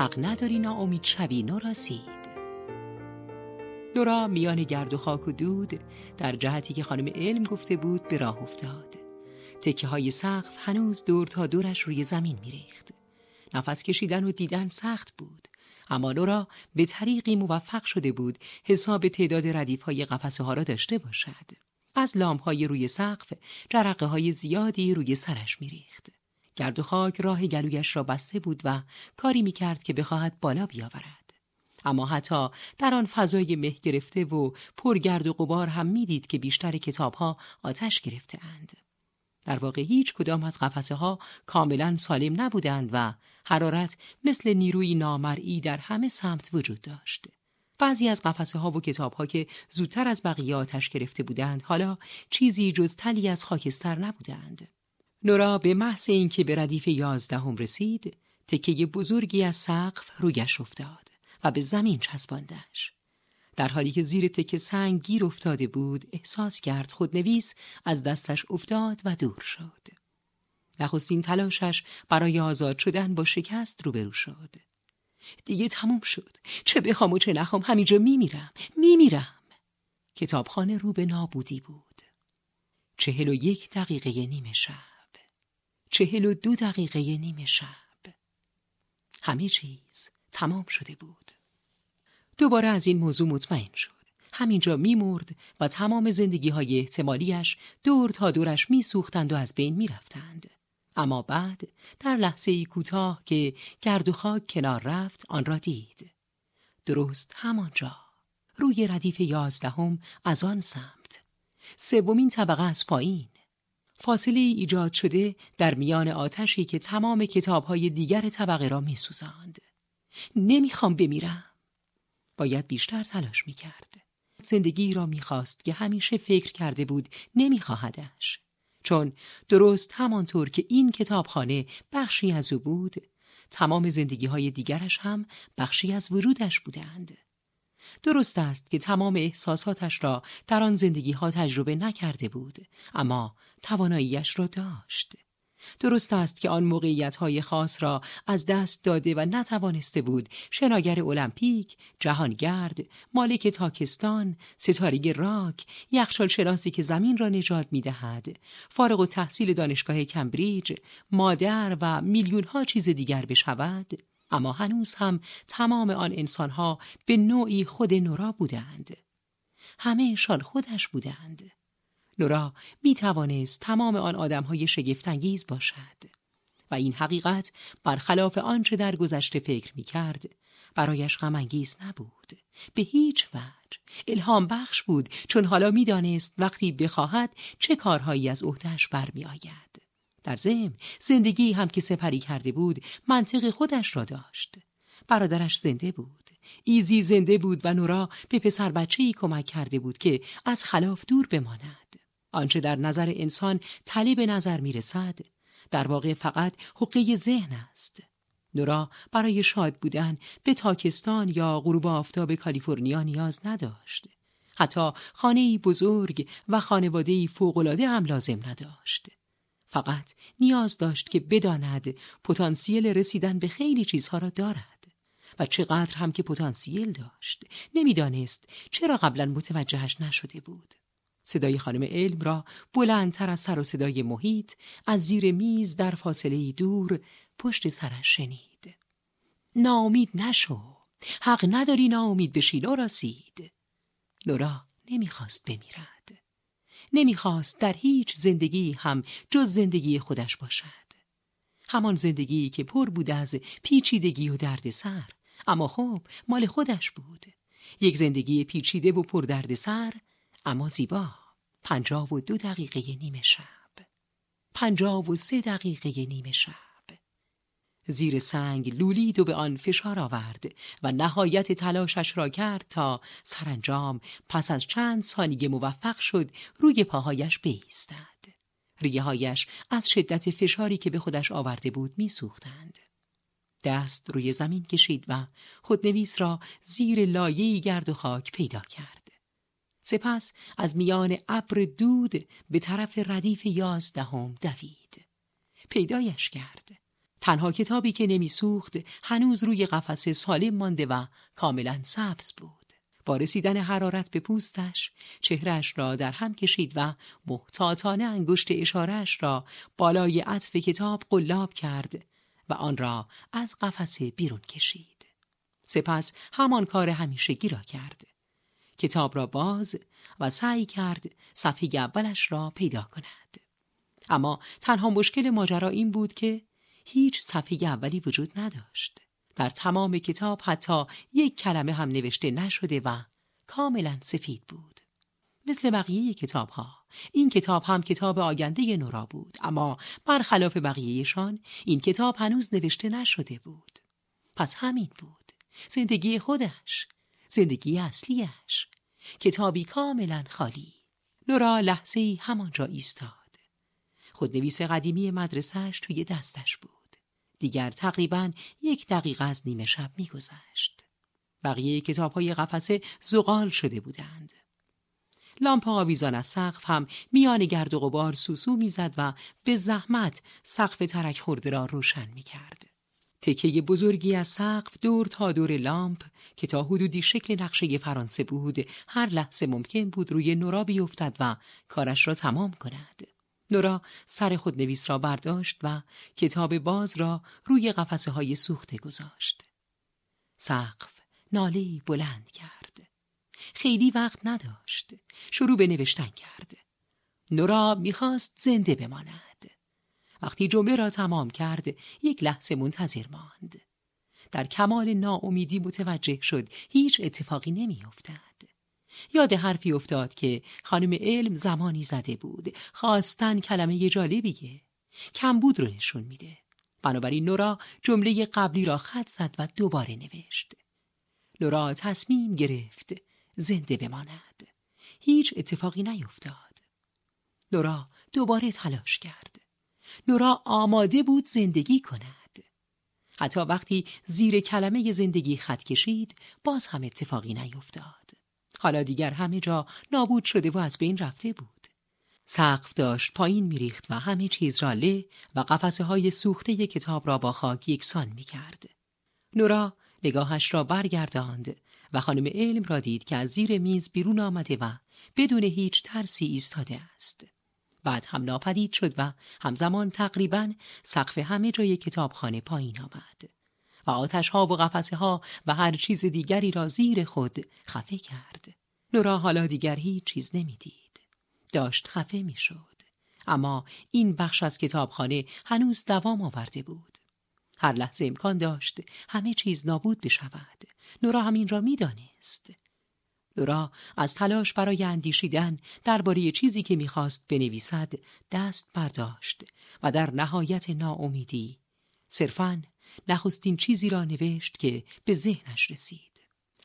حق نداری ناامید شوی نوراسید نورا میان گرد و خاک و دود در جهتی که خانم علم گفته بود به راه افتاد. تکه های سقف هنوز دور تا دورش روی زمین میریخت. نفس کشیدن و دیدن سخت بود. اما نورا به طریقی موفق شده بود حساب تعداد ردیف های قفسه ها را داشته باشد. از لامپ های روی سقف جرقه های زیادی روی سرش میریخت. گرد و خاک راه گلویش را بسته بود و کاری می‌کرد که بخواهد بالا بیاورد اما حتی در آن فضای مه گرفته و پرگرد و غبار هم می‌دید که بیشتر کتاب ها آتش گرفته اند. در واقع هیچ کدام از قفسه ها کاملا سالم نبودند و حرارت مثل نیروی نامرئی در همه سمت وجود داشت. بعضی از قفسه ها و کتاب ها که زودتر از بقیه آتش گرفته بودند حالا چیزی جز تلی از خاکستر نبودند. نورا به محض اینکه به ردیف یازدهم رسید تکه بزرگی از سقف رویش افتاد و به زمین چسباندش. در حالی که زیر تکه سنگ گیر افتاده بود احساس کرد خودنویس از دستش افتاد و دور شد. نخستین تلاشش برای آزاد شدن با شکست روبرو شد. دیگه تموم شد. چه بخوام و چه نخوام همینجا میمیرم میمیرم. کتابخانه رو به نابودی بود. چهل و یک دقیقه نیمه شب. چهل و دو دقیقه نیمه شب. همه چیز تمام شده بود. دوباره از این موضوع مطمئن شد. همینجا میمرد و تمام زندگی های احتمالیش دور تا دورش میسوختند و از بین می‌رفتند. اما بعد در لحظه کوتاه که گرد و خاک کنار رفت آن را دید. درست همانجا روی ردیف یازدهم از آن سمت. سومین طبقه از پایین. فاصله ایجاد شده در میان آتشی که تمام کتابهای دیگر طبقه را میسوزاند. نمی‌خوام بمیرم. باید بیشتر تلاش می‌کرد. زندگی را می‌خواست که همیشه فکر کرده بود نمیخواهدش. چون درست همانطور که این کتابخانه بخشی از او بود، تمام زندگی های دیگرش هم بخشی از ورودش بودند. درست است که تمام احساساتش را در آن زندگی ها تجربه نکرده بود اما تواناییش را داشت. درست است که آن موقعیت های خاص را از دست داده و نتوانسته بود شناگر المپیک، جهانگرد، مالک تاکستان، ستاره راک، یخشال شناسی که زمین را نجات می دهد، فارغ و تحصیل دانشگاه کمبریج، مادر و میلیون ها چیز دیگر بشود. اما هنوز هم تمام آن انسانها به نوعی خود نورا بودند. همهشان خودش بودند. نورا می توانست تمام آن آدم های شگفتانگیز باشد. و این حقیقت برخلاف آنچه در گذشته فکر می کرد برایش غمانگیز نبود. به هیچ وجه. الهام بخش بود چون حالا می‌دانست وقتی بخواهد چه کارهایی از عهدهش برمیآید. در ضمن زندگی هم که سپری کرده بود منطق خودش را داشت. برادرش زنده بود. ایزی زنده بود و نورا به پسر بچه ای کمک کرده بود که از خلاف دور بماند. آنچه در نظر انسان تلی به نظر می رسد در واقع فقط حقه ذهن است. نورا برای شاد بودن به تاکستان یا غروب آفتاب کالیفرنیا نیاز نداشت. حتی خانه بزرگ و خانواده فوقالعاده هم لازم نداشت. فقط نیاز داشت که بداند پتانسیل رسیدن به خیلی چیزها را دارد. و چقدر هم که پتانسیل داشت نمی‌دانست چرا قبلا متوجهش نشده بود. صدای خانم علم را بلندتر از سر و صدای محیط از زیر میز در فاصله دور پشت سرش شنید. ناامید نشو. حق نداری ناامید بشی لورا سید. لورا نمی‌خواست بمیرد. نمی‌خواست در هیچ زندگی هم جز زندگی خودش باشد. همان زندگی که پر بود از پیچیدگی و دردسر اما خب مال خودش بود. یک زندگی پیچیده و پر دردسر اما زیبا. پنجاه و دو دقیقه نیمه شب پنجاه و سه دقیقه نیمه شب زیر سنگ لولید و به آن فشار آورد و نهایت تلاشش را کرد تا سرانجام پس از چند ثانیه موفق شد روی پاهایش بیستد. ریه هایش از شدت فشاری که به خودش آورده بود میسوختند. دست روی زمین کشید و خودنویس را زیر لایه‌ای گرد و خاک پیدا کرد. سپس از میان ابر دود به طرف ردیف یازدهم دوید. پیدایش کرد. تنها کتابی که نمیسوخت هنوز روی قفسه سالم مانده و کاملا سبز بود. با رسیدن حرارت به پوستش چهرش را در هم کشید و محتاطانه انگشت اشارش را بالای عطف کتاب قلاب کرد و آن را از قفسه بیرون کشید. سپس همان کار همیشگی را کرد. کتاب را باز و سعی کرد صفحه اولش را پیدا کند. اما تنها مشکل ماجرا این بود که هیچ صفحه اولی وجود نداشت. در تمام کتاب حتی یک کلمه هم نوشته نشده و کاملا سفید بود. مثل بقیه کتاب ها. این کتاب هم کتاب آینده نورا بود اما برخلاف بقیهشان این کتاب هنوز نوشته نشده بود. پس همین بود. زندگی خودش. زندگی اصلیش. کتابی کاملا خالی. نورا لحظه همانجا ایستاد. خودنویس قدیمی مدرسهش توی دستش بود. دیگر تقریبا یک دقیقه از نیمه شب میگذشت. بقیه کتاب های قفسه زغال شده بودند. لامپ آویزان از سقف هم میان گرد و غبار سوسو می‌زد و به زحمت سقف ترک خورده را روشن می‌کرد. تکه بزرگی از سقف دور تا دور لامپ که تا حدودی شکل نقشه فرانسه بود هر لحظه ممکن بود روی نورا بیفتد و کارش را تمام کند. نورا سر خود نویس را برداشت و کتاب باز را روی قفسه های سوخته گذاشت. سقف نالی بلند کرد. خیلی وقت نداشت. شروع به نوشتن کرد. نورا می‌خواست زنده بماند. وقتی جمله را تمام کرد یک لحظه منتظر ماند. در کمال ناامیدی متوجه شد هیچ اتفاقی نمیافتد. یاد حرفی افتاد که خانم علم زمانی زده بود. خواستن کلمه جالبیه. کمبود رو نشون میده. بنابراین نورا جمله قبلی را خط زد و دوباره نوشت. نورا تصمیم گرفت زنده بماند. هیچ اتفاقی نیفتاد. نورا دوباره تلاش کرد. نورا آماده بود زندگی کند حتی وقتی زیر کلمه زندگی خط کشید باز هم اتفاقی نیفتاد حالا دیگر همه جا نابود شده و از بین رفته بود. سقف داشت پایین میریخت و همه چیز را له و قفسه های سوخته کتاب را با خاک یکسان می کرد. نورا نگاهش را برگرداند و خانم علم را دید که از زیر میز بیرون آمده و بدون هیچ ترسی ایستاده است. بعد هم ناپدید شد و همزمان تقریبا سقف همه جای کتابخانه پایین آمد. و آتش ها و قفسه ها و هر چیز دیگری را زیر خود خفه کرد. نورا حالا دیگر هیچ چیز نمی‌دید. داشت خفه می‌شد. اما این بخش از کتابخانه هنوز دوام آورده بود. هر لحظه امکان داشت همه چیز نابود بشود. نورا همین را می‌دانست. نورا از تلاش برای اندیشیدن درباره چیزی که می‌خواست بنویسد دست برداشت و در نهایت ناامیدی صرفاً نخستین چیزی را نوشت که به ذهنش رسید.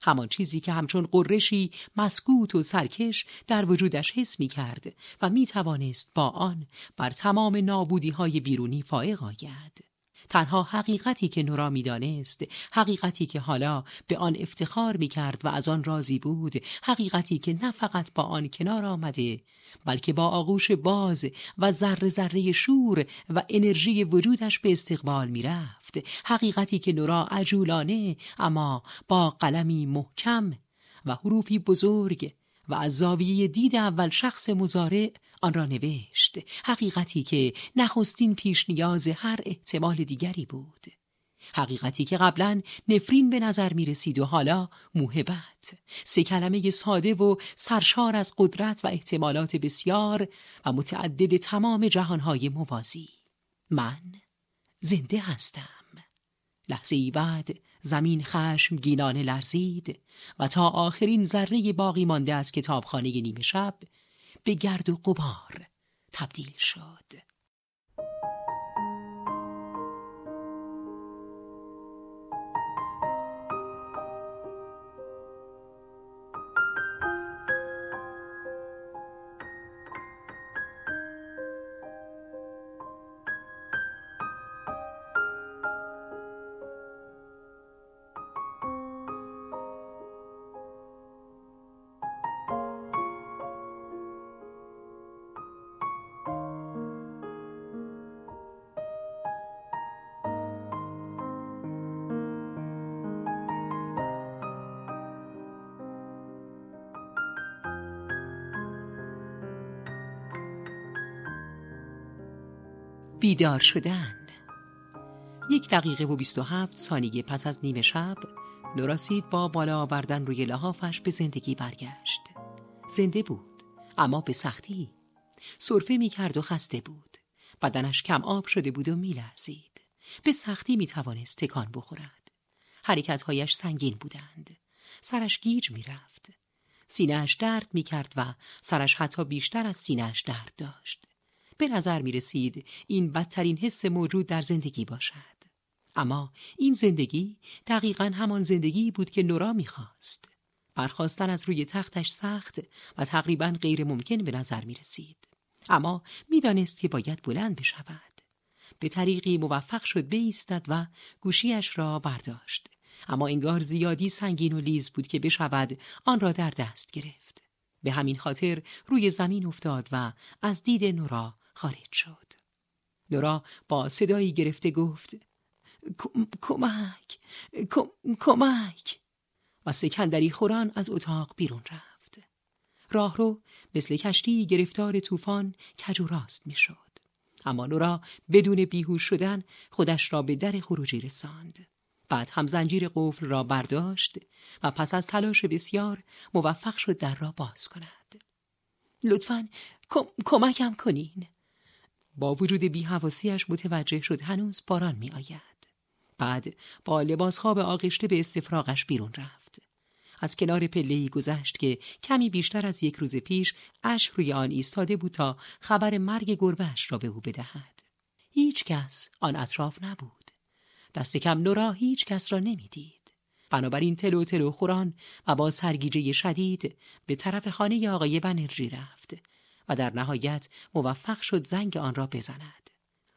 همان چیزی که همچون قرشی مسکوت و سرکش در وجودش حس می کرد و می توانست با آن بر تمام نابودی های بیرونی فائق آید. تنها حقیقتی که نورا می‌دانست حقیقتی که حالا به آن افتخار می کرد و از آن راضی بود حقیقتی که نه فقط با آن کنار آمده بلکه با آغوش باز و ذره ذره شور و انرژی وجودش به استقبال می رفت حقیقتی که نورا عجولانه اما با قلمی محکم و حروفی بزرگ و از زاویه دید اول شخص مزارع آن را نوشت. حقیقتی که نخستین پیش نیاز هر احتمال دیگری بود. حقیقتی که قبلا نفرین به نظر می رسید و حالا موهبت. سه کلمه ساده و سرشار از قدرت و احتمالات بسیار و متعدد تمام جهانهای موازی. من زنده هستم. لحظه ای بعد زمین خشم گینانه لرزید و تا آخرین ذره باقی مانده از کتابخانه نیمه شب به گرد و قبار تبدیل شد. بیدار شدن. یک دقیقه و بیست و هفت ثانیه پس از نیمه شب نوراسید با بالا آوردن روی لحافش به زندگی برگشت. زنده بود اما به سختی. صرفه می کرد و خسته بود. بدنش کم آب شده بود و می لرزید. به سختی می توانست تکان بخورد. حرکتهایش سنگین بودند. سرش گیج می رفت سینهش درد می کرد و سرش حتی بیشتر از سینهش درد داشت. به نظر می رسید این بدترین حس موجود در زندگی باشد اما این زندگی دقیقا همان زندگی بود که نورا می‌خواست. برخواستن از روی تختش سخت و تقریبا غیر ممکن به نظر می رسید. اما می‌دانست که باید بلند بشود. به طریقی موفق شد بایستد و گوشیش را برداشت. اما انگار زیادی سنگین و لیز بود که بشود آن را در دست گرفت. به همین خاطر روی زمین افتاد و از دید نورا خارج شد. نورا با صدایی گرفته گفت کمک کمک. و سکندری خوران از اتاق بیرون رفت. راهرو مثل کشتی گرفتار طوفان کج و راست می‌شد. اما نورا بدون بیهوش شدن خودش را به در خروجی رساند. بعد هم زنجیر قفل را برداشت و پس از تلاش بسیار موفق شد در را باز کند. لطفا کمکم کنین. با وجود بیهواسیش متوجه شد هنوز باران می آید. بعد با لباس خواب آغشته به استفراغش بیرون رفت. از کنار پلهی گذشت که کمی بیشتر از یک روز پیش اش روی آن ایستاده بود تا خبر مرگ گربهش را به او بدهد. هیچ کس آن اطراف نبود. دست کم نورا هیچ کس را نمی‌دید. بنابراین تلو تلو خوران و با سرگیجه شدید به طرف خانه آقای بنرژی رفت و در نهایت موفق شد زنگ آن را بزند.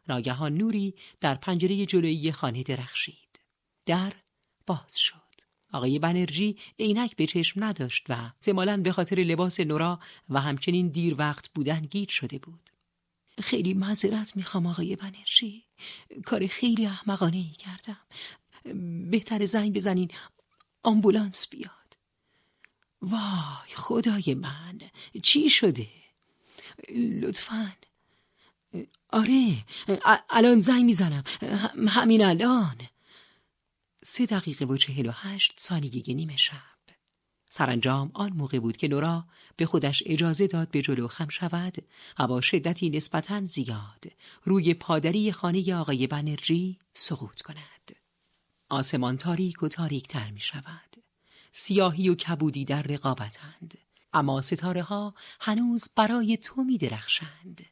ناگهان نوری در پنجره جلویی خانه درخشید. در باز شد. آقای بنرژی عینک به چشم نداشت و احتمالا به خاطر لباس نورا و همچنین دیر وقت بودن گیج شده بود. خیلی معذرت می‌خوام آقای بنرژی. کار خیلی احمقانه ای کردم. بهتر زنگ بزنین آمبولانس بیاد. وای خدای من چی شده؟ لطفاً. آره الان زنگ می‌زنم. همین الان. سه دقیقه و چهل و هشت ثانیه نیمه شب. سرانجام آن موقع بود که نورا به خودش اجازه داد به جلو خم شود. و با شدتی نسبتا زیاد. روی پادری خانه آقای بنرژی سقوط کند. آسمان تاریک و تاریک تر می شود سیاهی و کبودی در رقابتند. اما ستاره ها هنوز برای تو می درخشند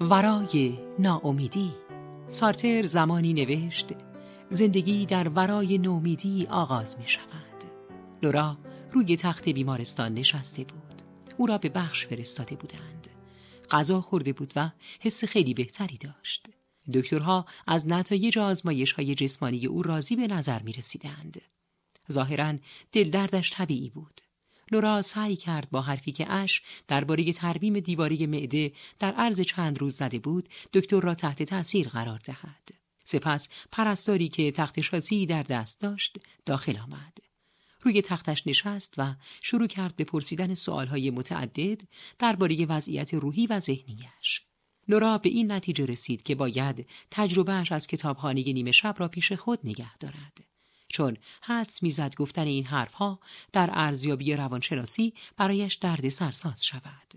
ورای ناامیدی. سارتر زمانی نوشت زندگی در ورای نومیدی آغاز می شود. لورا روی تخت بیمارستان نشسته بود. او را به بخش فرستاده بودند. غذا خورده بود و حس خیلی بهتری داشت. دکترها از نتایج آزمایش های جسمانی او راضی به نظر می رسیدند. ظاهرا دل دردش طبیعی بود. لورا سعی کرد با حرفی که اش درباره ترمیم دیواری معده در عرض چند روز زده بود دکتر را تحت تاثیر قرار دهد. سپس پرستاری که تخت شاسی در دست داشت داخل آمد. روی تختش نشست و شروع کرد به پرسیدن سوالهای متعدد درباره وضعیت روحی و ذهنیش. لورا به این نتیجه رسید که باید تجربهش از کتابخانه نیمه شب را پیش خود نگه دارد. چون حدس می‌زد گفتن این حرفها در ارزیابی روانشناسی برایش درد سرساز شود.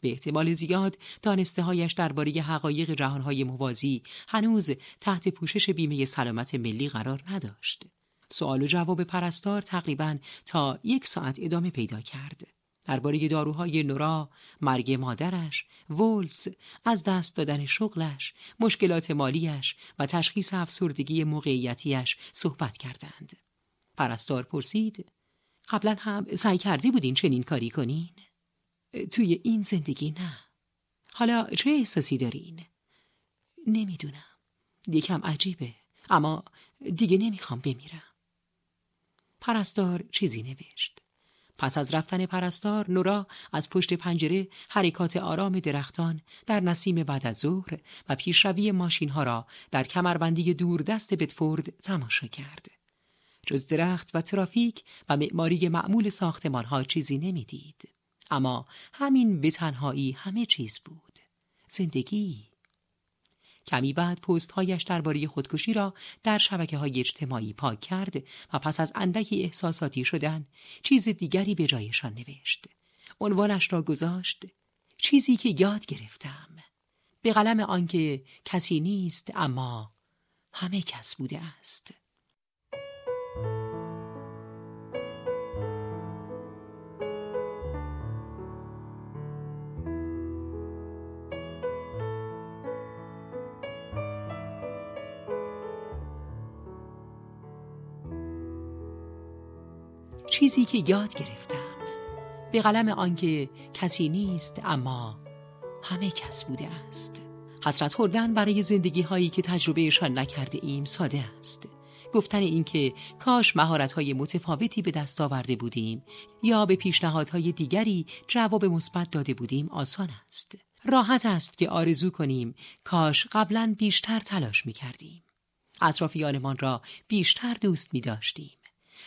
به احتمال زیاد دانسته هایش درباره حقایق جهانهای موازی هنوز تحت پوشش بیمه سلامت ملی قرار نداشت. سوال و جواب پرستار تقریبا تا یک ساعت ادامه پیدا کرد. درباره داروهای نورا، مرگ مادرش، ولتز، از دست دادن شغلش، مشکلات مالیش و تشخیص افسردگی موقعیتیش صحبت کردند. پرستار پرسید قبلا هم سعی کردی بودین چنین کاری کنین؟ توی این زندگی نه. حالا چه احساسی دارین؟ نمی‌دونم. یکم عجیبه. اما دیگه نمی‌خوام بمیرم. پرستار چیزی نوشت پس از رفتن پرستار نورا از پشت پنجره حرکات آرام درختان در نسیم بعد از ظهر و پیشروی ماشین ها را در کمربندی دور دست بتفورد تماشا کرد. جز درخت و ترافیک و معماری معمول ساختمان ها چیزی نمی‌دید. اما همین به تنهایی همه چیز بود. زندگی کمی بعد پستهایش درباره خودکشی را در شبکه های اجتماعی پاک کرد و پست از اندکی احساساتی شدن چیز دیگری به جایشان نوشت. عنوانش را گذاشت چیزی که یاد گرفتم. به قلم آنکه کسی نیست اما همه کس بوده است. چیزی که یاد گرفتم به قلم آنکه کسی نیست اما همه کس بوده است حسرت خوردن برای زندگی هایی که تجربهشان نکرده ایم ساده است گفتن اینکه کاش مهارت‌های متفاوتی به دست آورده بودیم یا به پیشنهادهای دیگری جواب مثبت داده بودیم آسان است راحت است که آرزو کنیم کاش قبلا بیشتر تلاش می کردیم. اطرافیانمان را بیشتر دوست می داشتیم.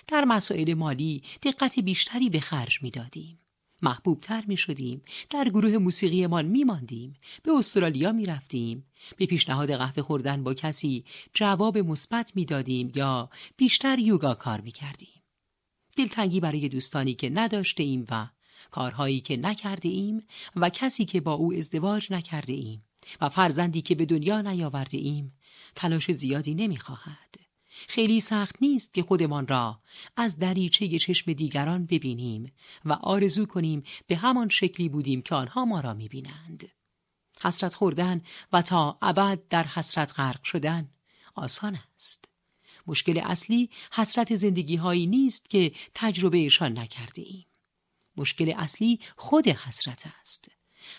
در مسائل مالی دقت بیشتری به خرج می دادیم. محبوب تر می شدیم. در گروه موسیقیمان می ماندیم. به استرالیا می رفتیم. به پیشنهاد قهوه خوردن با کسی جواب مثبت می دادیم یا بیشتر یوگا کار می کردیم. دلتنگی برای دوستانی که نداشته ایم و کارهایی که نکرده ایم و کسی که با او ازدواج نکرده ایم و فرزندی که به دنیا نیاورده ایم تلاش زیادی نمی خواهد. خیلی سخت نیست که خودمان را از دریچه چشم دیگران ببینیم و آرزو کنیم به همان شکلی بودیم که آنها ما را می‌بینند. حسرت خوردن و تا ابد در حسرت غرق شدن آسان است. مشکل اصلی حسرت زندگی هایی نیست که تجربهشان نکرده ایم. مشکل اصلی خود حسرت است.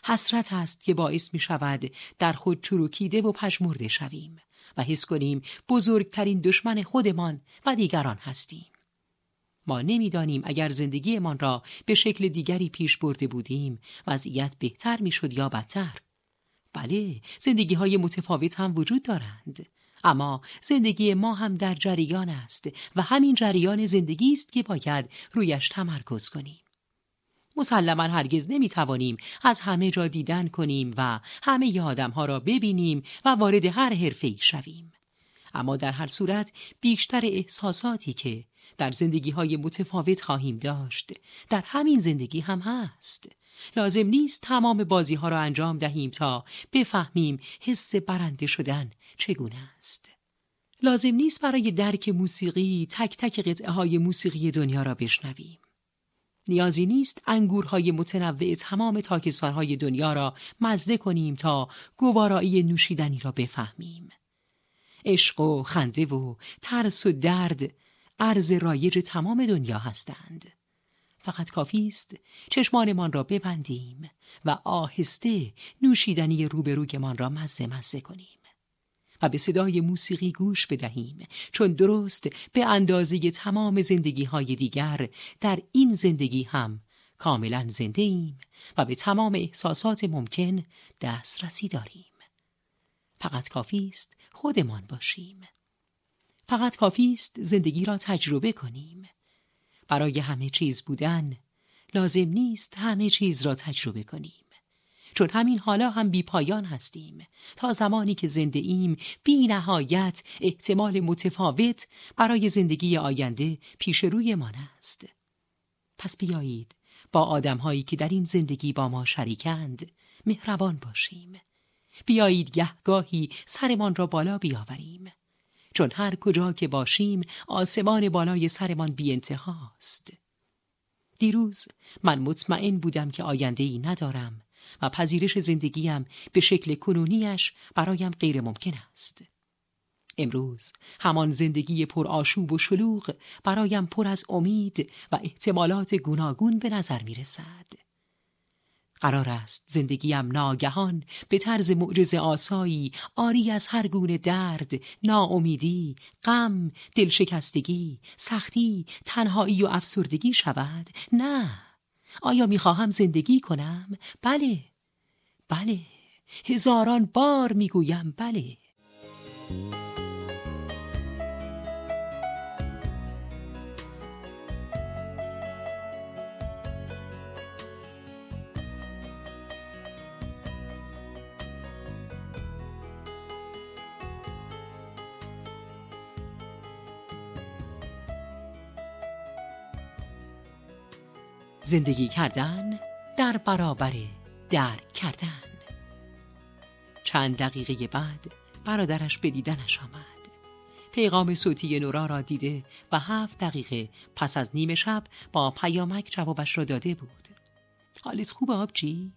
حسرت است که باعث می شود در خود چروکیده و پشمرده شویم. و حس کنیم بزرگترین دشمن خودمان و دیگران هستیم. ما نمی‌دانیم اگر زندگیمان را به شکل دیگری پیش برده بودیم وضعیت بهتر می‌شد یا بدتر. بله زندگی های متفاوت هم وجود دارند. اما زندگی ما هم در جریان است و همین جریان زندگی است که باید رویش تمرکز کنیم. مسلما هرگز نمی‌توانیم از همه جا دیدن کنیم و همه آدم ها را ببینیم و وارد هر حرفه شویم. اما در هر صورت بیشتر احساساتی که در زندگی های متفاوت خواهیم داشت در همین زندگی هم هست. لازم نیست تمام بازی ها را انجام دهیم تا بفهمیم حس برنده شدن چگونه است. لازم نیست برای درک موسیقی تک تک قطعه های موسیقی دنیا را بشنویم. نیازی نیست انگورهای متنوع تمام تاکستانهای دنیا را مزده کنیم تا گوارایی نوشیدنی را بفهمیم. عشق و خنده و ترس و درد عرض رایج تمام دنیا هستند. فقط کافی است چشمانمان را ببندیم و آهسته نوشیدنی روبرویمان را مزه مزه کنیم. و به صدای موسیقی گوش بدهیم چون درست به اندازه تمام زندگی های دیگر در این زندگی هم کاملا زنده ایم و به تمام احساسات ممکن دسترسی داریم. فقط کافی است خودمان باشیم. فقط کافی است زندگی را تجربه کنیم. برای همه چیز بودن لازم نیست همه چیز را تجربه کنیم. چون همین حالا هم بی پایان هستیم. تا زمانی که زنده ایم بی نهایت احتمال متفاوت برای زندگی آینده پیش رویمان است. پس بیایید با آدمهایی که در این زندگی با ما شریکند مهربان باشیم. بیایید گهگاهی سرمان را بالا بیاوریم. چون هر کجا که باشیم آسمان بالای سرمان بی انتهاست دیروز من مطمئن بودم که آینده ای ندارم. و پذیرش زندگیم به شکل کنونیش برایم غیر ممکن است. امروز همان زندگی پر آشوب و شلوغ برایم پر از امید و احتمالات گوناگون به نظر می رسد. قرار است زندگیم ناگهان به طرز معجز آسایی آری از هر گونه درد، ناامیدی، غم، دلشکستگی، سختی، تنهایی و افسردگی شود؟ نه. آیا می‌خواهم زندگی کنم؟ بله. بله. هزاران بار می‌گویم بله. زندگی کردن در برابر درک کردن. چند دقیقه بعد برادرش به دیدنش آمد. پیغام صوتی نورا را دیده و هفت دقیقه پس از نیمه شب با پیامک جوابش را داده بود. حالت خوب آبجی؟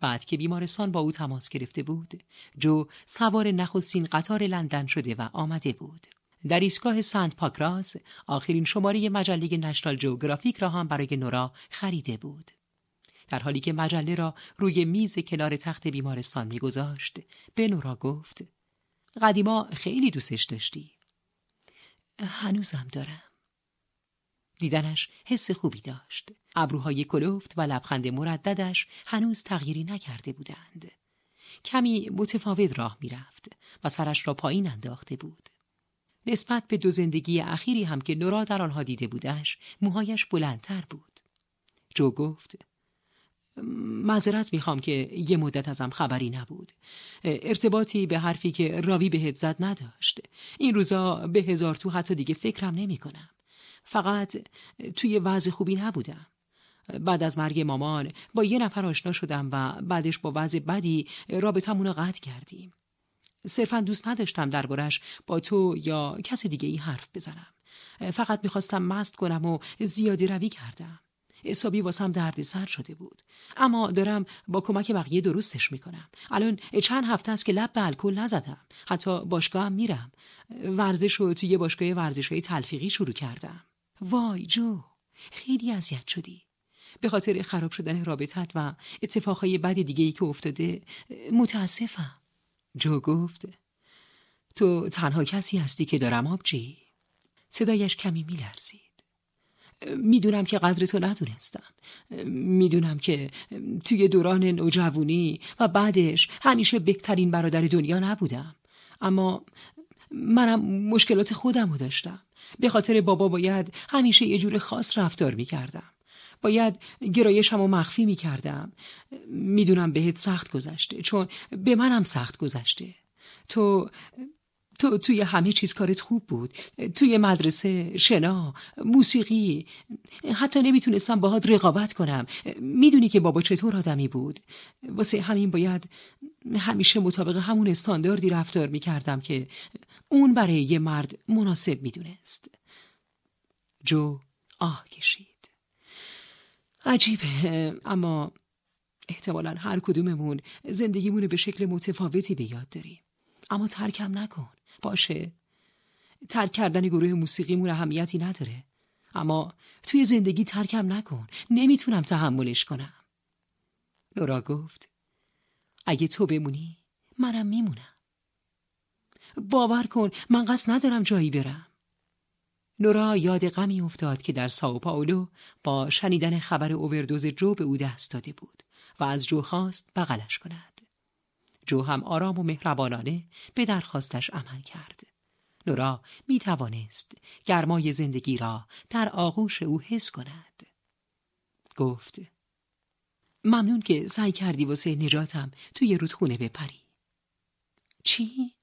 بعد که بیمارستان با او تماس گرفته بود جو سوار نخستین قطار لندن شده و آمده بود. در ایستگاه سنت پاکراس آخرین شماره مجله نشنال جوگرافیک را هم برای نورا خریده بود. در حالی که مجله را روی میز کنار تخت بیمارستان میگذاشت به نورا گفت قدیما خیلی دوستش داشتی. هنوزم دارم. دیدنش حس خوبی داشت. ابروهای کلوفت و لبخند مرددش هنوز تغییری نکرده بودند. کمی متفاوت راه می‌رفت و سرش را پایین انداخته بود. نسبت به دو زندگی اخیری هم که نورا در آنها دیده بودش موهایش بلندتر بود. جو گفت معذرت می‌خوام که یه مدت ازم خبری نبود. ارتباطی به حرفی که راوی بهت زد نداشت. این روزا به هزار تو حتی دیگه فکرم نمی کنم فقط توی وضع خوبی نبودم. بعد از مرگ مامان با یه نفر آشنا شدم و بعدش با وضع بدی رابطمون رو قطع کردیم. صرفا دوست نداشتم دربارش با تو یا کس دیگه ای حرف بزنم. فقط می‌خواستم مست کنم و زیادی روی کردم. حسابی واسم درد سر شده بود. اما دارم با کمک بقیه درستش می‌کنم. الان چند هفته است که لب به الکل نزدم. حتی باشگاه هم میرم. ورزش رو توی باشگاه ورزش های تلفیقی شروع کردم. وای جو خیلی اذیت شدی. به خاطر خراب شدن رابطت و اتفاقهای بد دیگه ای که افتاده متاسفم. جو گفت تو تنها کسی هستی که دارم آبجی. صدایش کمی میلرزید. می‌دونم که قدر تو ندونستم. می‌دونم که توی دوران نوجوانی و بعدش همیشه بهترین برادر دنیا نبودم. اما منم مشکلات خودم رو داشتم. به خاطر بابا باید همیشه یه جور خاص رفتار می‌کردم. باید گرایشم و مخفی می‌کردم. می‌دونم بهت سخت گذشته چون به منم سخت گذشته. تو تو توی همه چیز کارت خوب بود. توی مدرسه شنا موسیقی. حتی نمی‌تونستم باهات رقابت کنم. می‌دونی که بابا چطور آدمی بود. واسه همین باید همیشه مطابق همون استانداردی رفتار می‌کردم که اون برای یه مرد مناسب می‌دونست. جو آه کشید. عجیبه. اما احتمالا هر کدوممون زندگیمون به شکل متفاوتی به یاد داریم. اما ترکم نکن. باشه. ترک کردن گروه موسیقیمون اهمیتی نداره. اما توی زندگی ترکم نکن. نمی‌تونم تحملش کنم. نورا گفت اگه تو بمونی منم میمونم. باور کن من قصد ندارم جایی برم. نورا یاد غمی افتاد که در ساو پاولو با شنیدن خبر اووردوز جو به او دست داده بود و از جو خواست بغلش کند. جو هم آرام و مهربانانه به درخواستش عمل کرد. نورا می توانست گرمای زندگی را در آغوش او حس کند. گفت ممنون که سعی کردی واسه نجاتم توی رودخونه بپری. چی؟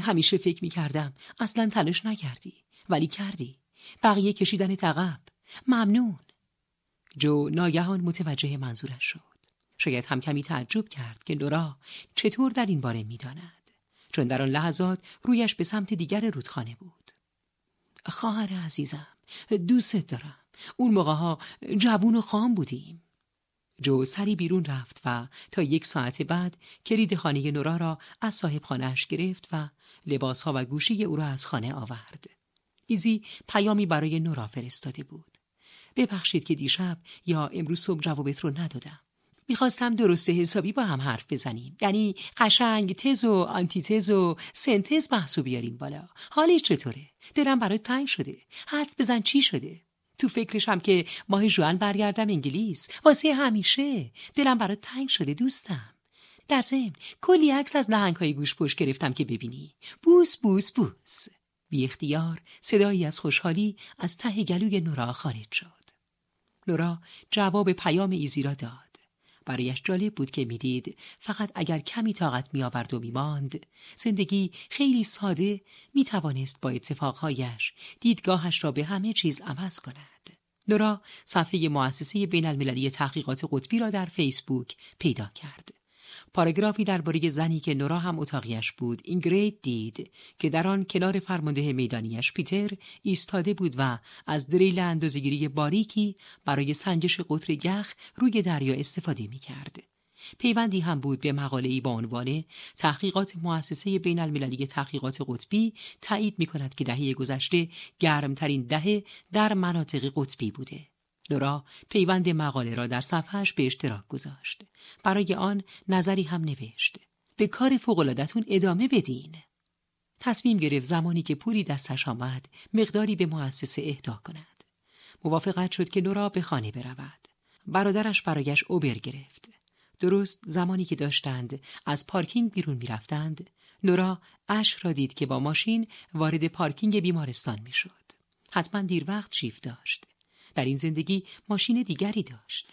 همیشه فکر می کردم اصلا تلاش نکردی. ولی کردی. بقیه کشیدن تقب. ممنون. جو ناگهان متوجه منظورش شد. شاید هم کمی تعجب کرد که نورا چطور در این باره می‌داند. چون در آن لحظات رویش به سمت دیگر رودخانه بود. خواهر عزیزم دوست دارم. اون موقع ها جوون و خام بودیم. جو سری بیرون رفت و تا یک ساعت بعد کلید خانه نورا را از صاحب خانهش گرفت و لباسها و گوشی او را از خانه آورد. ایزی پیامی برای نورا فرستاده بود. ببخشید که دیشب یا امروز صبح جوابت رو ندادم. می‌خواستم درست حسابی با هم حرف بزنیم. یعنی قشنگ تز و آنتیتز و سنتز بحثو بیاریم بالا. حالی چطوره؟ دلم برای تنگ شده. حدس بزن چی شده؟ تو فکرشم که ماه جوان برگردم انگلیس. واسه همیشه. دلم برای تنگ شده دوستم. در ضمن کلی عکس از نهنگ های گوش پشت گرفتم که ببینی. بوس بوس بوس. بی اختیار صدایی از خوشحالی از ته گلوی نورا خارج شد. نورا جواب پیام ایزی را داد. برایش جالب بود که می‌دید فقط اگر کمی طاقت میآورد و میماند زندگی خیلی ساده می‌توانست با اتفاقهایش دیدگاهش را به همه چیز عوض کند. نورا صفحه مؤسسه بین المللی تحقیقات قطبی را در فیسبوک پیدا کرد. پاراگرافی درباره زنی که نورا هم اتاقیش بود اینگرید دید که در آن کنار فرمانده میدانیش پیتر ایستاده بود و از دریل اندازهگیری باریکی برای سنجش قطر گخ روی دریا استفاده می کرد. پیوندی هم بود به مقاله‌ای با عنوان تحقیقات مؤسسه بین المللی تحقیقات قطبی تایید می کند که دهه گذشته گرمترین دهه در مناطق قطبی بوده. لورا پیوند مقاله را در صفحهش به اشتراک گذاشت. برای آن نظری هم نوشت. به کار فوقلادتون ادامه بدین. تصمیم گرفت زمانی که پولی دستش آمد مقداری به مؤسسه اهدا کند. موافقت شد که نورا به خانه برود. برادرش برایش اوبر گرفت. درست زمانی که داشتند از پارکینگ بیرون می‌رفتند نورا اش را دید که با ماشین وارد پارکینگ بیمارستان می‌شد. حتما دیر وقت شیف داشت. در این زندگی ماشین دیگری داشت.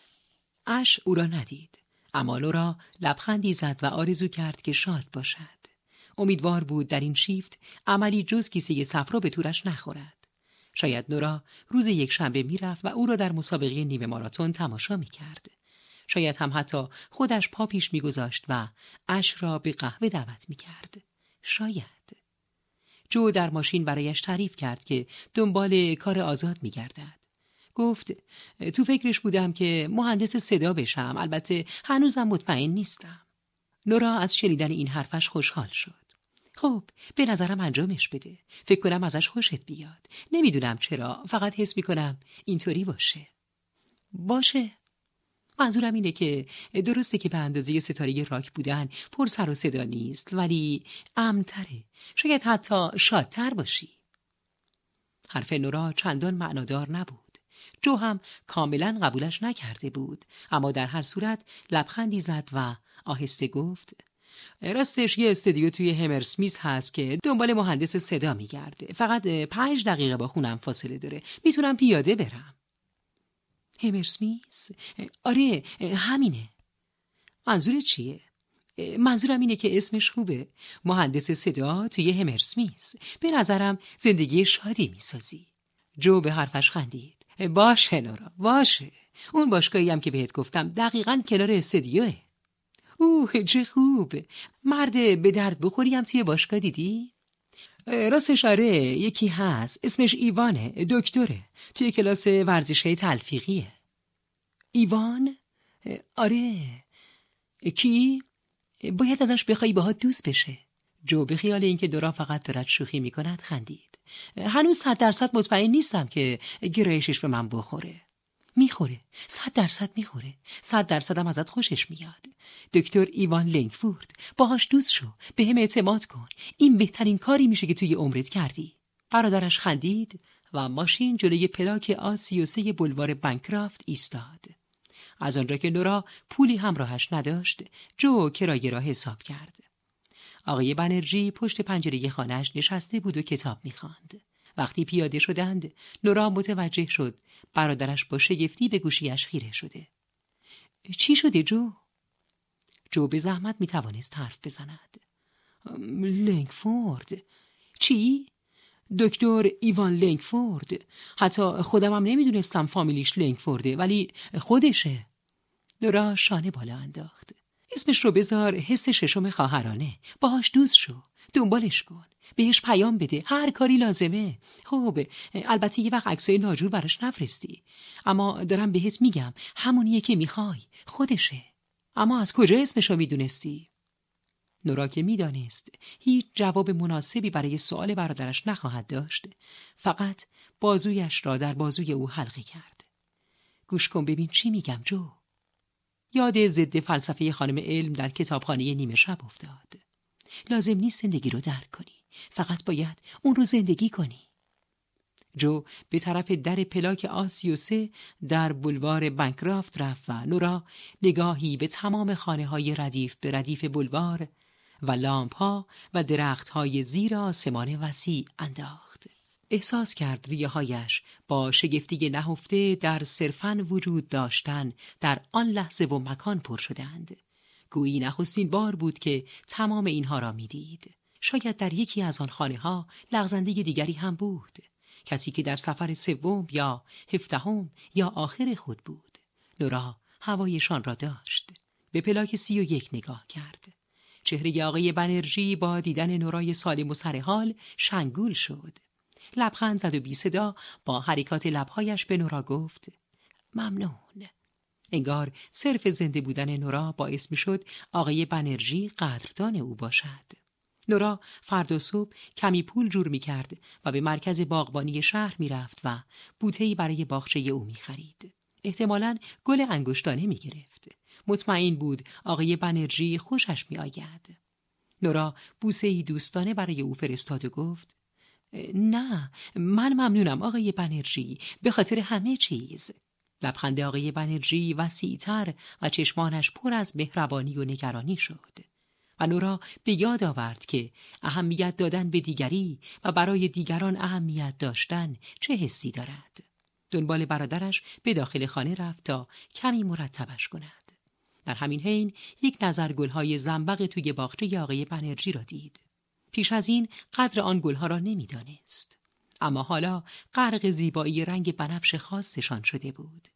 اش او را ندید. اما لورا لبخندی زد و آرزو کرد که شاد باشد. امیدوار بود در این شیفت عملی جز کیسه صفرا به تورش نخورد. شاید نورا روز یک شنبه می‌رفت و او را در مسابقه نیمه ماراتون تماشا می‌کرد شاید هم حتی خودش پا پیش میگذاشت و اش را به قهوه دعوت می‌کرد شاید. جو در ماشین برایش تعریف کرد که دنبال کار آزاد میگردد گفت تو فکرش بودم که مهندس صدا بشم البته هنوزم مطمئن نیستم. نورا از شنیدن این حرفش خوشحال شد. خب به نظرم انجامش بده. فکر کنم ازش خوشت بیاد. نمی‌دونم چرا فقط حس می‌کنم اینطوری باشه. باشه. منظورم اینه که درسته که به اندازه ستاره راک بودن پر سر و صدا نیست ولی امتره شاید حتی شادتر باشی. حرف نورا چندان معنادار نبود. جو هم کاملا قبولش نکرده بود. اما در هر صورت لبخندی زد و آهسته گفت راستش یه استودیو توی همرسمیز هست که دنبال مهندس صدا میگرده. فقط پنج دقیقه با خونم فاصله داره. می‌تونم پیاده برم. همرسمیز؟ آره همینه. منظور چیه؟ منظورم اینه که اسمش خوبه. مهندس صدا توی همرسمیز. به نظرم زندگی شادی می‌سازی. جو به حرفش خندید. باشه نورا باشه. اون باشگاهی هم که بهت گفتم دقیقا کنار استدیوه اوه چه خوب مرد به درد بخوری هم توی باشگاه دیدی؟ راستش آره یکی هست. اسمش ایوانه دکتره. توی کلاس ورزش تلفیقیه. ایوان؟ آره. کی؟ باید ازش بخوای باهات دوست بشه. جو به خیال اینکه دورا فقط دارد شوخی می‌کند خندید. هنوز صد درصد مطمئن نیستم که گرایشش به من بخوره. می‌خوره. صد درصد می‌خوره. صد درصدم ازت خوشش میاد. دکتر ایوان لنگفورد باهاش دوست شو. به هم اعتماد کن. این بهترین کاری میشه که توی عمرت کردی. برادرش خندید و ماشین جلوی پلاک و سه بلوار بنکرافت ایستاد. از آنجا که نورا پولی همراهش نداشت جو کرایه را حساب کرد. آقای بنرژی پشت پنجره خانهش نشسته بود و کتاب می‌خواند. وقتی پیاده شدند نورا متوجه شد برادرش با شگفتی به گوشیش خیره شده چی شده جو؟ جو به زحمت می‌توانست حرف بزند لنگفورد چی؟ دکتر ایوان لنگفورد حتی خودم هم نمی‌دونستم فامیلیش لنگفورده ولی خودشه نورا شانه بالا انداخت اسمش رو بذار حس ششم خواهرانه. باهاش دوست شو. دنبالش کن. بهش پیام بده. هر کاری لازمه. خب البته یه وقت عکسای ناجور براش نفرستی. اما دارم بهت میگم همونیه که می‌خوای. خودشه. اما از کجا اسمشو می‌دونستی؟ نورا که می‌دانست. هیچ جواب مناسبی برای سوال برادرش نخواهد داشت. فقط بازویش را در بازوی او حلقه کرد. گوش کن ببین چی میگم جو. یاد ضد فلسفه خانم علم در کتابخانه نیمه شب افتاد. لازم نیست زندگی رو درک کنی. فقط باید اون رو زندگی کنی. جو به طرف در پلاک آسیوسه در بلوار بنکرافت رفت و نورا نگاهی به تمام خانه های ردیف به ردیف بلوار و لامپ ها و درخت های زیر آسمان وسیع انداخت. احساس کرد ریههایش با شگفتی نهفته در صرفا وجود داشتن در آن لحظه و مکان پر شدند. گویی نخستین بار بود که تمام اینها را می‌دید. شاید در یکی از آن خانه ها لغزنده دیگری هم بود. کسی که در سفر سوم یا هفدهم یا آخر خود بود. نورا هوایشان را داشت. به پلاک سی و یک نگاه کرد. چهره آقای بنرژی با دیدن نورای سالم و سرحال شنگول شد. لبخند زد و بی صدا با حرکات لبهایش به نورا گفت ممنون. انگار صرف زنده بودن نورا باعث می شد آقای بنرژی قدردان او باشد. نورا فردا صبح کمی پول جور می کرد و به مرکز باغبانی شهر می رفت و بوتهی برای باغچه او می خرید. احتمالا گل انگشتانه می گرفت. مطمئن بود آقای بنرژی خوشش می آید. نورا بوسه ای دوستانه برای او فرستاد و گفت نه من ممنونم آقای بنرژی. به خاطر همه چیز. لبخند آقای بنرژی وسیعتر و چشمانش پر از مهربانی و نگرانی شد. و نورا به یاد آورد که اهمیت دادن به دیگری و برای دیگران اهمیت داشتن چه حسی دارد. دنبال برادرش به داخل خانه رفت تا کمی مرتبش کند. در همین حین یک نظر گلهای زنبق توی باغچه آقای بنرژی را دید. پیش از این قدر آن گلها را نمی‌دانست اما حالا غرق زیبایی رنگ بنفش خاصشان شده بود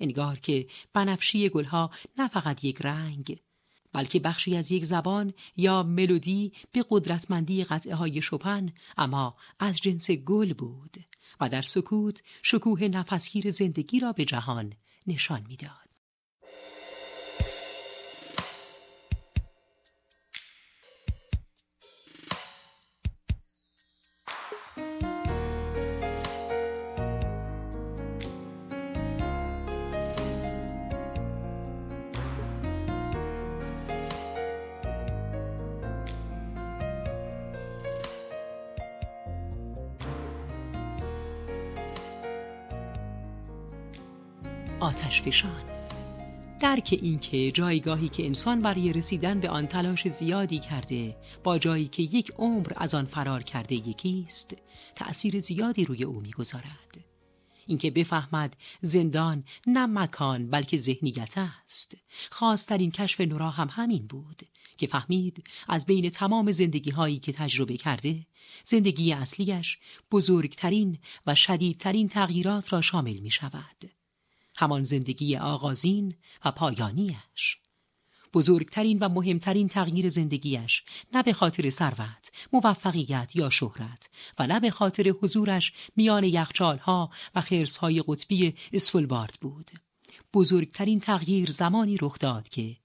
انگار که بنفشی گلها نه فقط یک رنگ بلکه بخشی از یک زبان یا ملودی به قدرتمندی قطعه های شپن اما از جنس گل بود و در سکوت شکوه نفسگیر زندگی را به جهان نشان می‌داد. آتش فشان درک اینکه جایگاهی که انسان برای رسیدن به آن تلاش زیادی کرده با جایی که یک عمر از آن فرار کرده یکی است تأثیر زیادی روی او می‌گذارد. اینکه بفهمد زندان نه مکان بلکه ذهنیت است. خواسترین کشف نورا هم همین بود که فهمید از بین تمام زندگی هایی که تجربه کرده زندگی اصلیش بزرگترین و شدیدترین تغییرات را شامل می شود همان زندگی آغازین و پایانیش بزرگترین و مهمترین تغییر زندگیش نه به خاطر ثروت، موفقیت یا شهرت و نه به خاطر حضورش میان یخچالها و خرسهای قطبی اسفلبارد بود. بزرگترین تغییر زمانی رخ داد که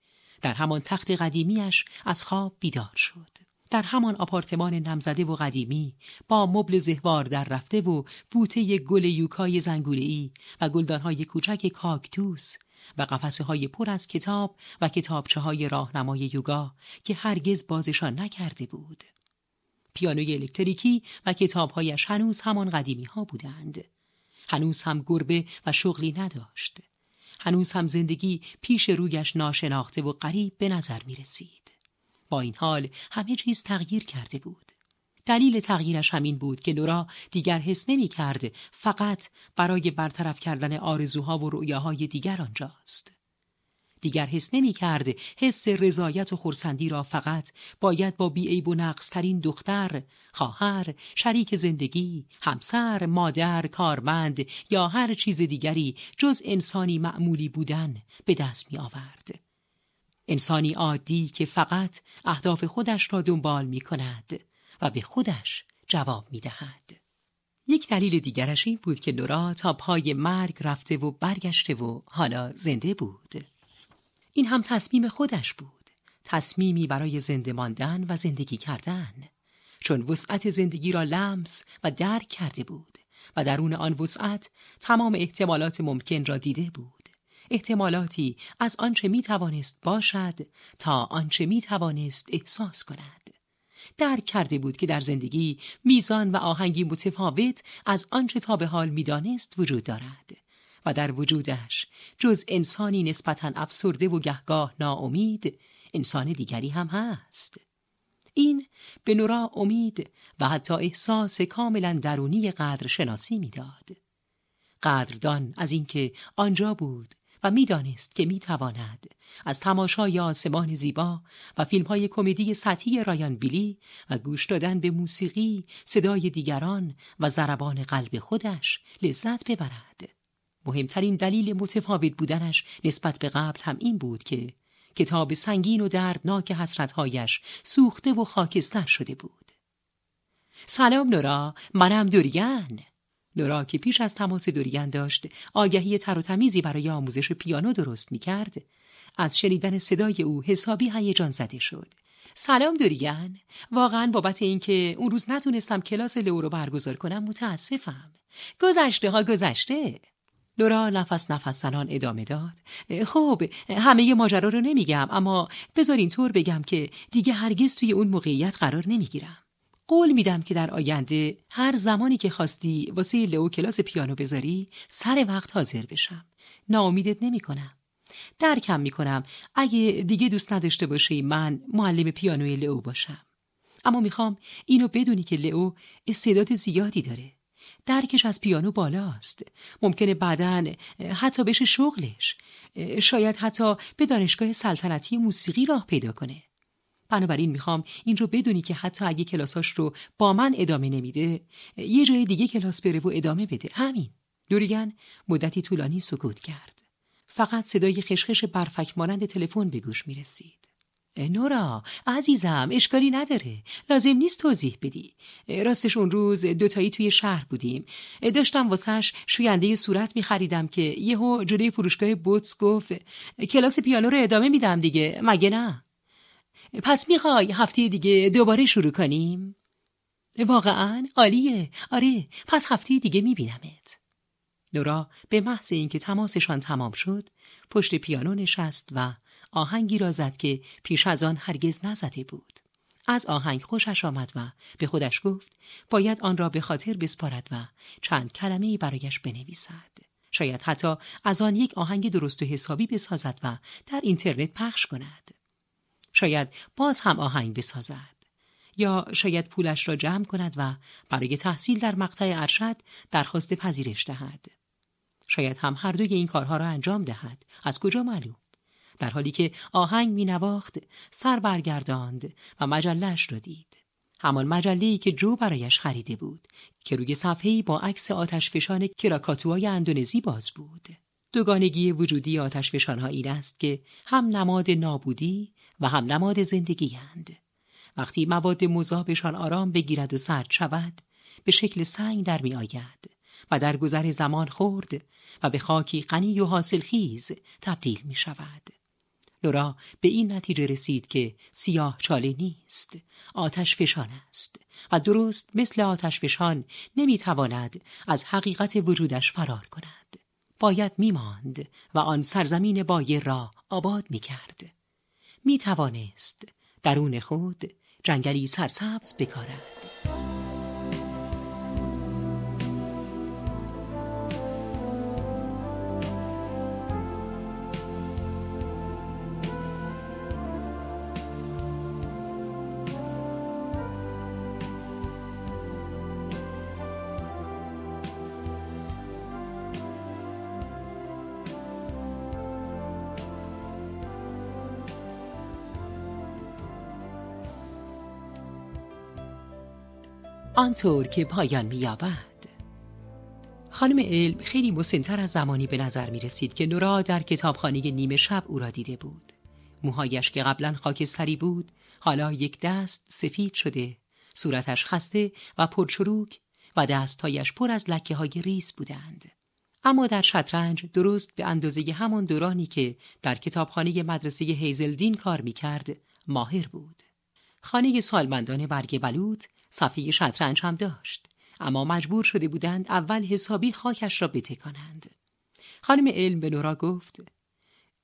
در همان تخت قدیمیش از خواب بیدار شد. در همان آپارتمان نمزده و قدیمی با مبل زهوار در رفته و بوته گل یوکای زنگوله‌ای و گلدانهای کوچک کاکتوس و قفسه های پر از کتاب و کتابچه های راهنمای یوگا که هرگز بازشان نکرده بود. پیانوی الکتریکی و کتابهایش هنوز همان قدیمی ها بودند. هنوز هم گربه و شغلی نداشت. هنوز هم زندگی پیش رویش ناشناخته و غریب به نظر می رسید. با این حال همه چیز تغییر کرده بود. دلیل تغییرش همین بود که نورا دیگر حس نمی کرد فقط برای برطرف کردن آرزوها و رؤیاهای دیگر آنجاست. دیگر حس نمی کرد حس رضایت و خورسندی را فقط باید با بیعیب و نقصترین دختر، خواهر، شریک زندگی، همسر، مادر، کارمند یا هر چیز دیگری جز انسانی معمولی بودن به دست می آورد. انسانی عادی که فقط اهداف خودش را دنبال می کند و به خودش جواب می دهد. یک دلیل دیگرش این بود که نورا تا پای مرگ رفته و برگشته و حالا زنده بود. این هم تصمیم خودش بود. تصمیمی برای زنده ماندن و زندگی کردن. چون وسعت زندگی را لمس و درک کرده بود و درون آن وسعت تمام احتمالات ممکن را دیده بود احتمالاتی از آنچه می توانست باشد تا آنچه می توانست احساس کند درک کرده بود که در زندگی میزان و آهنگی متفاوت از آنچه تا به حال می‌دانست وجود دارد و در وجودش جز انسانی نسبتا افسرده و گهگاه ناامید انسان دیگری هم هست این به نورا امید و حتی احساس کاملا درونی قدر شناسی می‌داد. قدردان از اینکه آنجا بود و می‌دانست که می‌تواند از تماشای آسمان زیبا و فیلم های کمدی سطحی رایان بیلی و گوش دادن به موسیقی، صدای دیگران و ضربان قلب خودش لذت ببرد. مهمترین دلیل متفاوت بودنش نسبت به قبل هم این بود که کتاب سنگین و دردناک حسرتهایش سوخته و خاکستر شده بود. سلام نورا، منم دوریان. نورا که پیش از تماس دوریان داشت آگهی تر و تمیزی برای آموزش پیانو درست می کرد از شنیدن صدای او حسابی هیجان زده شد. سلام دوریان. واقعا بابت اینکه اون روز نتونستم کلاس لئو رو برگزار کنم متاسفم. گذشته ها گذشته. لورا نفس نفس زنان ادامه داد. خب همه ماجرا رو نمیگم اما بذار اینطور بگم که دیگه هرگز توی اون موقعیت قرار نمی‌گیرم. قول میدم که در آینده هر زمانی که خواستی واسه لئو کلاس پیانو بذاری سر وقت حاضر بشم. ناامیدت نمی‌کنم. درکم می‌کنم. اگه دیگه دوست نداشته باشی من معلم پیانوی لئو باشم. اما می‌خوام اینو بدونی که لئو استعداد زیادی داره. درکش از پیانو بالاست. ممکنه بعدا حتی بشه شغلش. شاید حتی به دانشگاه سلطنتی موسیقی راه پیدا کنه. بنابراین می‌خوام این رو بدونی که حتی اگه کلاساش رو با من ادامه نمیده یه جای دیگه کلاس بره و ادامه بده. همین. دوریگن مدتی طولانی سکوت کرد. فقط صدای خشخش برفک مانند تلفن به گوش می‌رسید. نورا عزیزم اشکالی نداره. لازم نیست توضیح بدی. راستش اون روز دوتایی توی شهر بودیم. داشتم واسهش شوینده صورت میخریدم که یهو جلوی فروشگاه بوتس گفت کلاس پیانو رو ادامه میدم دیگه. مگه نه؟ پس می‌خوای هفته دیگه دوباره شروع کنیم؟ واقعا؟ عالیه. آره. پس هفته دیگه میبینمت. نورا به محض اینکه تماسشان تمام شد پشت پیانو نشست و آهنگی را زد که پیش از آن هرگز نزده بود. از آهنگ خوشش آمد و به خودش گفت باید آن را به خاطر بسپارد و چند کلمه برایش بنویسد. شاید حتی از آن یک آهنگ درست و حسابی بسازد و در اینترنت پخش کند. شاید باز هم آهنگ بسازد یا شاید پولش را جمع کند و برای تحصیل در مقطع ارشد درخواست پذیرش دهد شاید هم هر دوی این کارها را انجام دهد از کجا معلوم در حالی که آهنگ می نواخت سر برگرداند و مجلش را دید. همان مجله‌ای که جو برایش خریده بود که روی صفحه‌ای با عکس آتشفشان کراکاتوای اندونزی باز بود. دوگانگی وجودی آتشفشانها این است که هم نماد نابودی و هم نماد زندگی هند. وقتی مواد مذابشان آرام بگیرد و سرد شود به شکل سنگ در می آید و در گذر زمان خورد و به خاکی غنی و حاصلخیز تبدیل می شود. لورا به این نتیجه رسید که سیاه چاله نیست آتش فشان است و درست مثل آتش فشان نمی‌تواند از حقیقت وجودش فرار کند باید میماند و آن سرزمین بایر را آباد می‌کرد می‌توانست درون خود جنگلی سرسبز بکارد. آنطور که پایان مییابد خانم علم خیلی مسنتر از زمانی به نظر می رسید که نورا در کتابخانه نیمه شب او را دیده بود. موهایش که قبلا خاکستری بود حالا یک دست سفید شده صورتش خسته و پرچروک و دستهایش پر از لکه های ریس بودند. اما در شطرنج درست به اندازه همان دورانی که در کتابخانه مدرسه هیزلدین کار می کرد ماهر بود. خانه سالمندان برگ بلوط صفحه شطرنج هم داشت. اما مجبور شده بودند اول حسابی خاکش را بتکانند. خانم علم به نورا گفت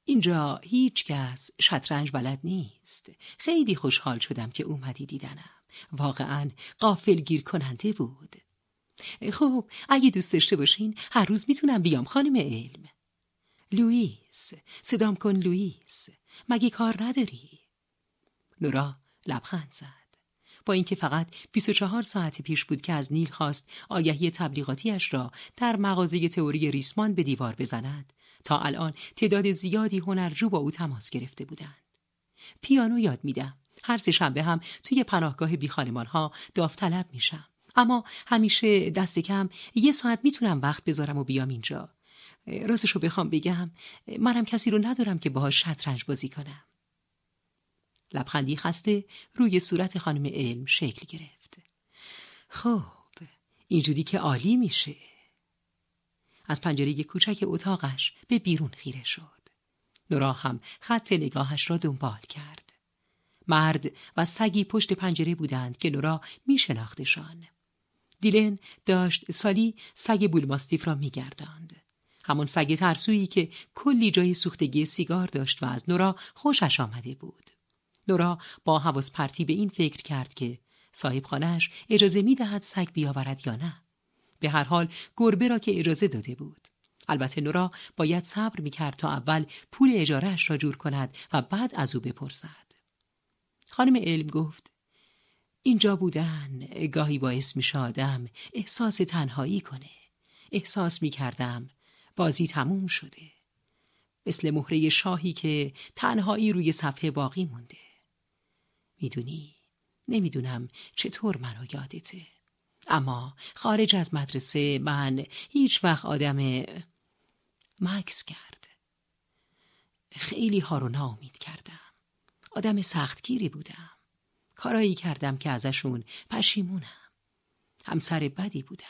اینجا هیچ کس شطرنج بلد نیست. خیلی خوشحال شدم که اومدی دیدنم. واقعا قافل گیر کننده بود. خب اگه دوست داشته باشین هر روز می‌تونم بیام خانم علم. لوئیس صدام کن لوئیس. مگه کار نداری؟ نورا لبخند زد. با اینکه فقط 24 ساعت پیش بود که از نیل خواست آگهی تبلیغاتیش را در مغازه تئوری ریسمان به دیوار بزند. تا الان تعداد زیادی هنرجو با او تماس گرفته بودند. پیانو یاد میدم. هر سه شنبه هم توی پناهگاه بی خانمان ها داوطلب میشم. اما همیشه دست کم یه ساعت می‌تونم وقت بذارم و بیام اینجا. راستشو بخوام بگم منم کسی رو ندارم که باهاش شطرنج بازی کنم. لبخندی خسته روی صورت خانم علم شکل گرفت خب اینجوری که عالی میشه از پنجره کوچک اتاقش به بیرون خیره شد نورا هم خط نگاهش را دنبال کرد مرد و سگی پشت پنجره بودند که نورا می شناختشان. دیلن داشت سالی سگ بولماستیف را میگرداند. همون سگ ترسویی که کلی جای سوختگی سیگار داشت و از نورا خوشش آمده بود. نورا با حواس پرتی به این فکر کرد که صاحب خانهش اجازه می دهد سگ بیاورد یا نه. به هر حال گربه را که اجازه داده بود. البته نورا باید صبر می کرد تا اول پول اجارهش را جور کند و بعد از او بپرسد. خانم علم گفت اینجا بودن گاهی باعث می شادم احساس تنهایی کنه. احساس می کردم بازی تموم شده. مثل مهره شاهی که تنهایی روی صفحه باقی مونده. می‌دونی؟ نمی‌دونم چطور منو یادته. اما خارج از مدرسه من هیچ وقت آدم مکس کرد. خیلی ها رو ناامید کردم. آدم سختگیری بودم. کارایی کردم که ازشون پشیمونم. همسر بدی بودم.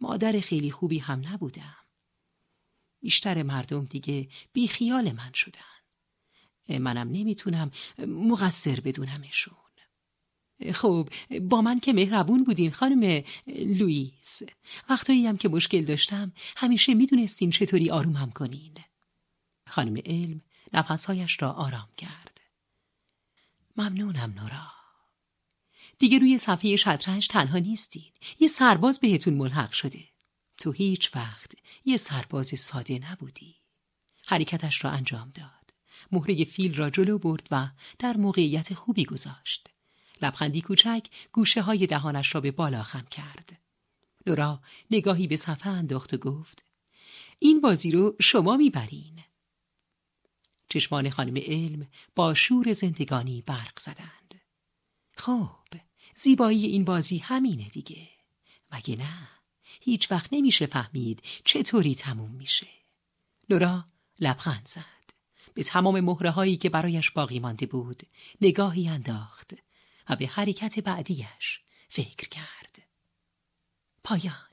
مادر خیلی خوبی هم نبودم. بیشتر مردم دیگه بی خیال من شدن. منم نمی‌تونم مقصر بدونمشون. خب با من که مهربون بودین خانم لوئیس. وقتایی هم که مشکل داشتم همیشه می‌دونستین چطوری آرومم کنین. خانم علم نفسهایش را آرام کرد. ممنونم نورا. دیگه روی صفحه شطرنج تنها نیستین. یه سرباز بهتون ملحق شده. تو هیچ وقت یه سرباز ساده نبودی. حرکتش را انجام داد. مهره فیل را جلو برد و در موقعیت خوبی گذاشت. لبخندی کوچک گوشه های دهانش را به بالا خم کرد. لورا نگاهی به صفحه انداخت و گفت این بازی رو شما می‌برین. چشمان خانم علم با شور زندگانی برق زدند. خب زیبایی این بازی همینه دیگه. مگه نه؟ هیچ وقت نمیشه فهمید چطوری تموم میشه. لورا لبخند زد. به تمام مهره هایی که برایش باقی مانده بود نگاهی انداخت و به حرکت بعدیش فکر کرد. پایان